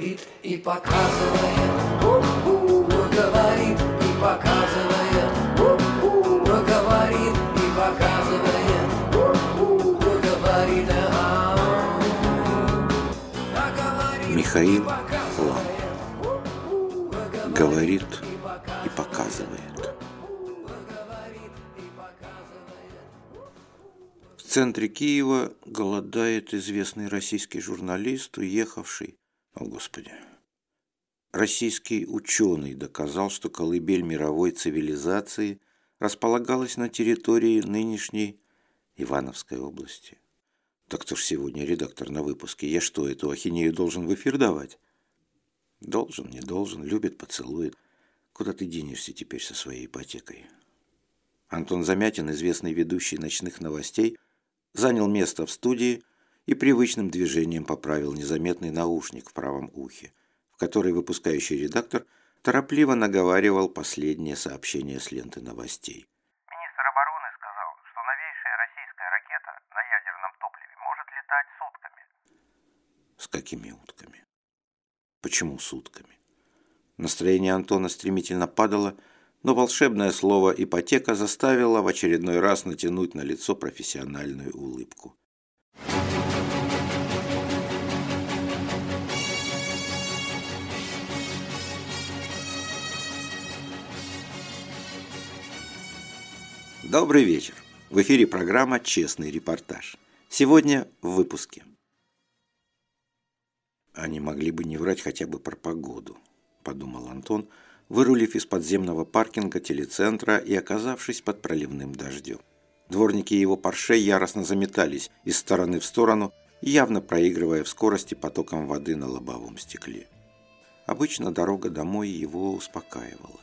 говорит и показывает. У-у, говорит и показывает. У-у, говорит и показывает. У-у, говорит. А Михаил. Лам. Говорит и показывает. В центре Киева голодает известный российский журналист, уехавший, о господи, российский ученый доказал, что колыбель мировой цивилизации располагалась на территории нынешней Ивановской области. Так кто ж сегодня редактор на выпуске? Я что, эту ахинею должен в эфир давать? Должен, не должен, любит, поцелует. Куда ты денешься теперь со своей ипотекой? Антон Замятин, известный ведущий ночных новостей, занял место в студии и привычным движением поправил незаметный наушник в правом ухе, в который выпускающий редактор торопливо наговаривал последнее сообщение с ленты новостей. Министр обороны сказал, что новейшая российская ракета на ядерном топливе может летать сутками. С какими утками? Почему сутками? Настроение Антона стремительно падало, но волшебное слово «ипотека» заставило в очередной раз натянуть на лицо профессиональную улыбку. Добрый вечер. В эфире программа «Честный репортаж». Сегодня в выпуске. Они могли бы не врать хотя бы про погоду, подумал Антон, вырулив из подземного паркинга телецентра и оказавшись под проливным дождем. Дворники его Порше яростно заметались из стороны в сторону, явно проигрывая в скорости потоком воды на лобовом стекле. Обычно дорога домой его успокаивала.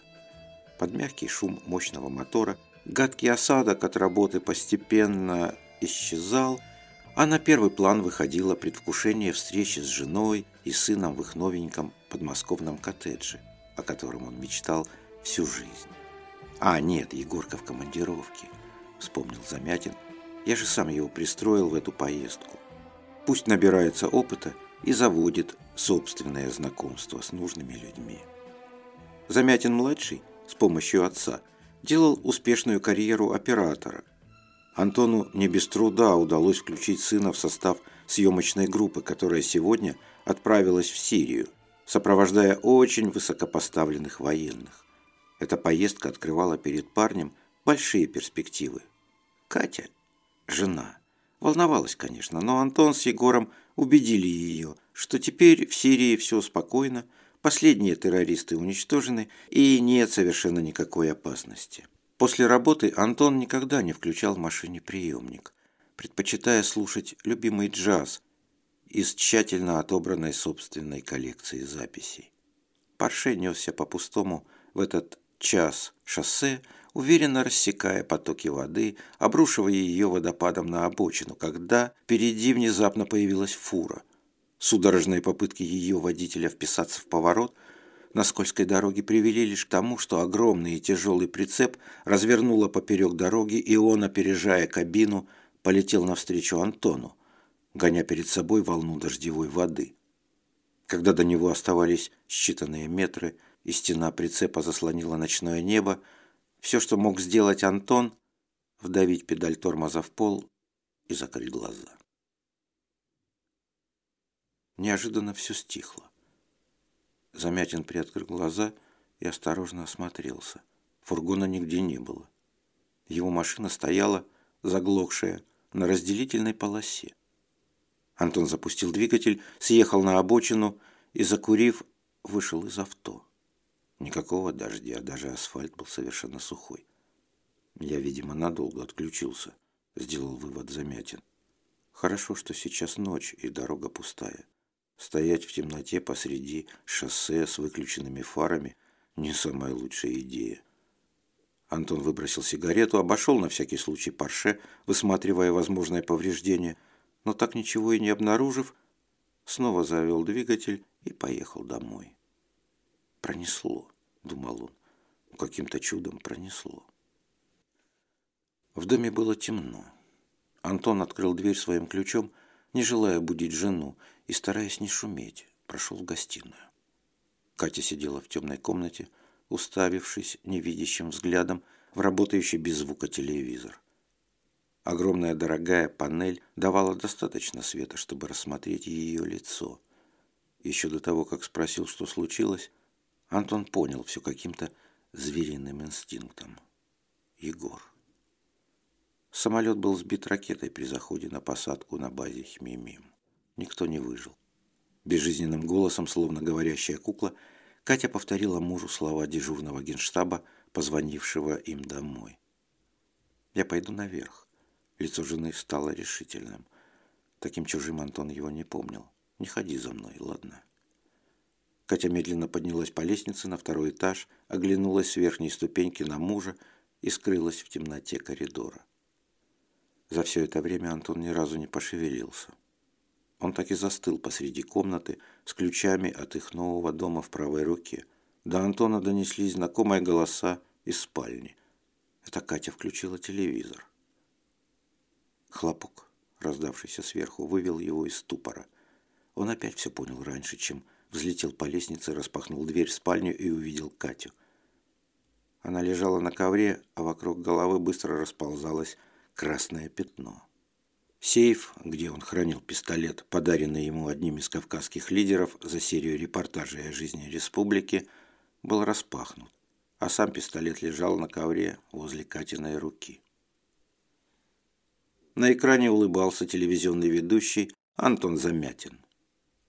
Под мягкий шум мощного мотора гадкий осадок от работы постепенно исчезал, а на первый план выходило предвкушение встречи с женой и сыном в их новеньком подмосковном коттедже, о котором он мечтал всю жизнь. «А, нет, Егорка в командировке», — вспомнил Замятин. «Я же сам его пристроил в эту поездку. Пусть набирается опыта и заводит собственное знакомство с нужными людьми». Замятин-младший с помощью отца делал успешную карьеру оператора – Антону не без труда удалось включить сына в состав съемочной группы, которая сегодня отправилась в Сирию, сопровождая очень высокопоставленных военных. Эта поездка открывала перед парнем большие перспективы. Катя, жена, волновалась, конечно, но Антон с Егором убедили ее, что теперь в Сирии все спокойно, последние террористы уничтожены и нет совершенно никакой опасности. После работы Антон никогда не включал в машине приемник, предпочитая слушать любимый джаз из тщательно отобранной собственной коллекции записей. Парше несся по пустому в этот час шоссе, уверенно рассекая потоки воды, обрушивая ее водопадом на обочину, когда впереди внезапно появилась фура. Судорожные попытки ее водителя вписаться в поворот – на скользкой дороге привели лишь к тому, что огромный и тяжелый прицеп развернуло поперек дороги, и он, опережая кабину, полетел навстречу Антону, гоня перед собой волну дождевой воды. Когда до него оставались считанные метры, и стена прицепа заслонила ночное небо, все, что мог сделать Антон, вдавить педаль тормоза в пол и закрыть глаза. Неожиданно все стихло. Замятин приоткрыл глаза и осторожно осмотрелся. Фургона нигде не было. Его машина стояла, заглохшая, на разделительной полосе. Антон запустил двигатель, съехал на обочину и, закурив, вышел из авто. Никакого дождя, даже асфальт был совершенно сухой. Я, видимо, надолго отключился, сделал вывод Замятин. Хорошо, что сейчас ночь и дорога пустая. Стоять в темноте посреди шоссе с выключенными фарами – не самая лучшая идея. Антон выбросил сигарету, обошел на всякий случай Порше, высматривая возможное повреждение, но так ничего и не обнаружив, снова завел двигатель и поехал домой. «Пронесло», – думал он, – «каким-то чудом пронесло». В доме было темно. Антон открыл дверь своим ключом, не желая будить жену, и стараясь не шуметь, прошел в гостиную. Катя сидела в темной комнате, уставившись невидящим взглядом в работающий без звука телевизор. Огромная дорогая панель давала достаточно света, чтобы рассмотреть ее лицо. Еще до того, как спросил, что случилось, Антон понял все каким-то звериным инстинктом. Егор. Самолет был сбит ракетой при заходе на посадку на базе Хмимим. Никто не выжил. Безжизненным голосом, словно говорящая кукла, Катя повторила мужу слова дежурного генштаба, позвонившего им домой. «Я пойду наверх». Лицо жены стало решительным. Таким чужим Антон его не помнил. «Не ходи за мной, ладно?» Катя медленно поднялась по лестнице на второй этаж, оглянулась с верхней ступеньки на мужа и скрылась в темноте коридора. За все это время Антон ни разу не пошевелился. Он так и застыл посреди комнаты с ключами от их нового дома в правой руке. До Антона донеслись знакомые голоса из спальни. Это Катя включила телевизор. Хлопок, раздавшийся сверху, вывел его из ступора. Он опять все понял раньше, чем взлетел по лестнице, распахнул дверь в спальню и увидел Катю. Она лежала на ковре, а вокруг головы быстро расползалась красное пятно. Сейф, где он хранил пистолет, подаренный ему одним из кавказских лидеров за серию репортажей о жизни республики, был распахнут, а сам пистолет лежал на ковре возле Катиной руки. На экране улыбался телевизионный ведущий Антон Замятин.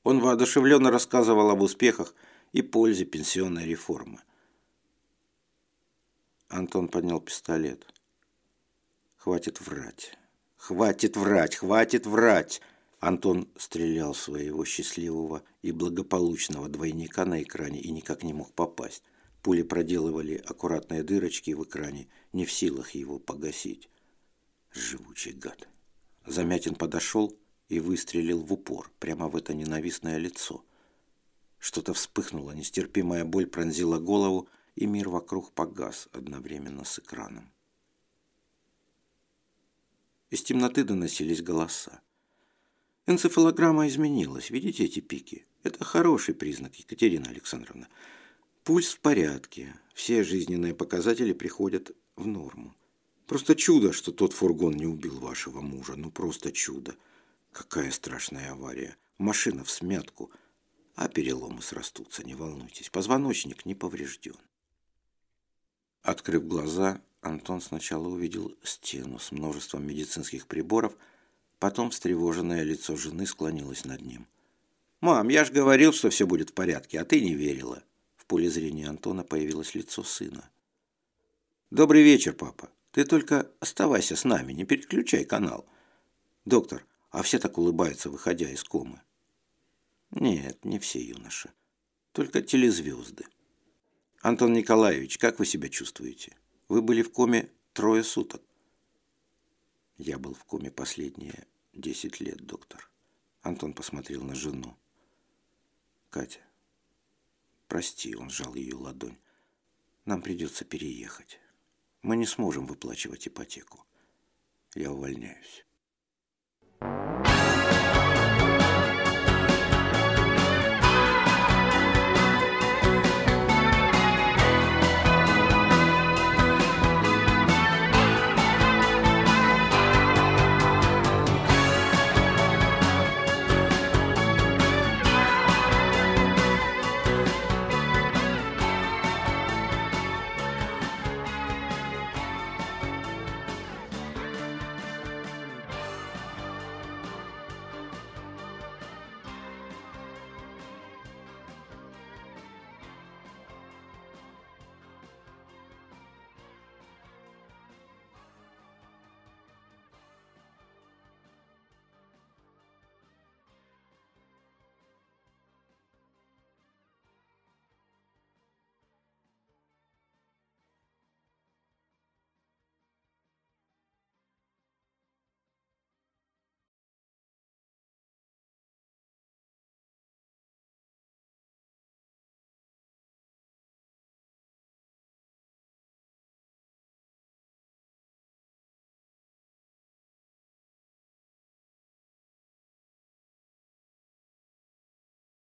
Он воодушевленно рассказывал об успехах и пользе пенсионной реформы. Антон поднял пистолет. Хватит врать. Хватит врать, хватит врать. Антон стрелял своего счастливого и благополучного двойника на экране и никак не мог попасть. Пули проделывали аккуратные дырочки в экране, не в силах его погасить. Живучий гад. Замятин подошел и выстрелил в упор, прямо в это ненавистное лицо. Что-то вспыхнуло, нестерпимая боль пронзила голову, и мир вокруг погас одновременно с экраном. Из темноты доносились голоса. Энцефалограмма изменилась. Видите эти пики? Это хороший признак, Екатерина Александровна. Пульс в порядке. Все жизненные показатели приходят в норму. Просто чудо, что тот фургон не убил вашего мужа. Ну, просто чудо. Какая страшная авария. Машина в смятку. А переломы срастутся, не волнуйтесь. Позвоночник не поврежден. Открыв глаза, Антон сначала увидел стену с множеством медицинских приборов, потом встревоженное лицо жены склонилось над ним. «Мам, я ж говорил, что все будет в порядке, а ты не верила». В поле зрения Антона появилось лицо сына. «Добрый вечер, папа. Ты только оставайся с нами, не переключай канал. Доктор, а все так улыбаются, выходя из комы». «Нет, не все, юноша. Только телезвезды». «Антон Николаевич, как вы себя чувствуете?» Вы были в коме трое суток. Я был в коме последние десять лет, доктор. Антон посмотрел на жену. Катя, прости, он сжал ее ладонь. Нам придется переехать. Мы не сможем выплачивать ипотеку. Я увольняюсь.